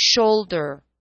shoulder.